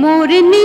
মোরনী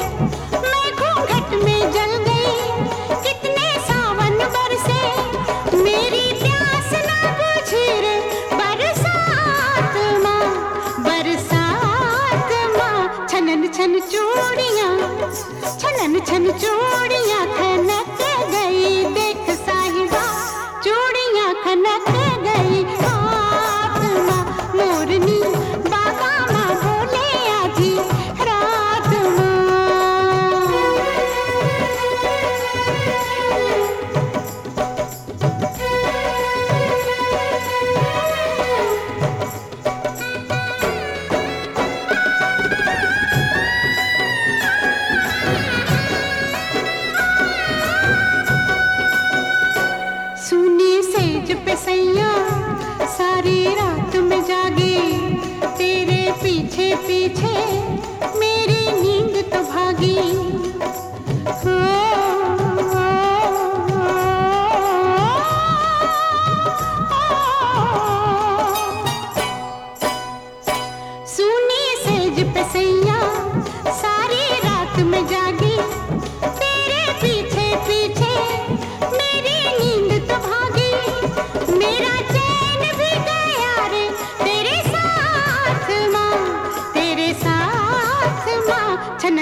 Oh.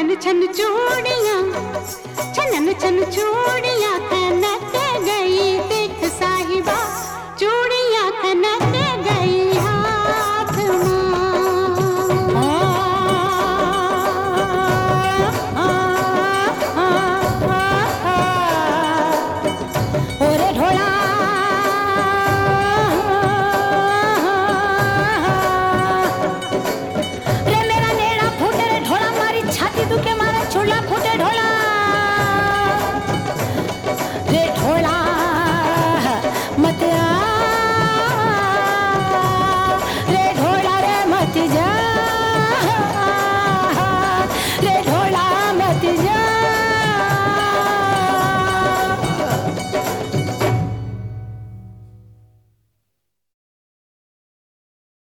माँ छनन छन चूड़ियाँ छनन छन चूड़ियाँ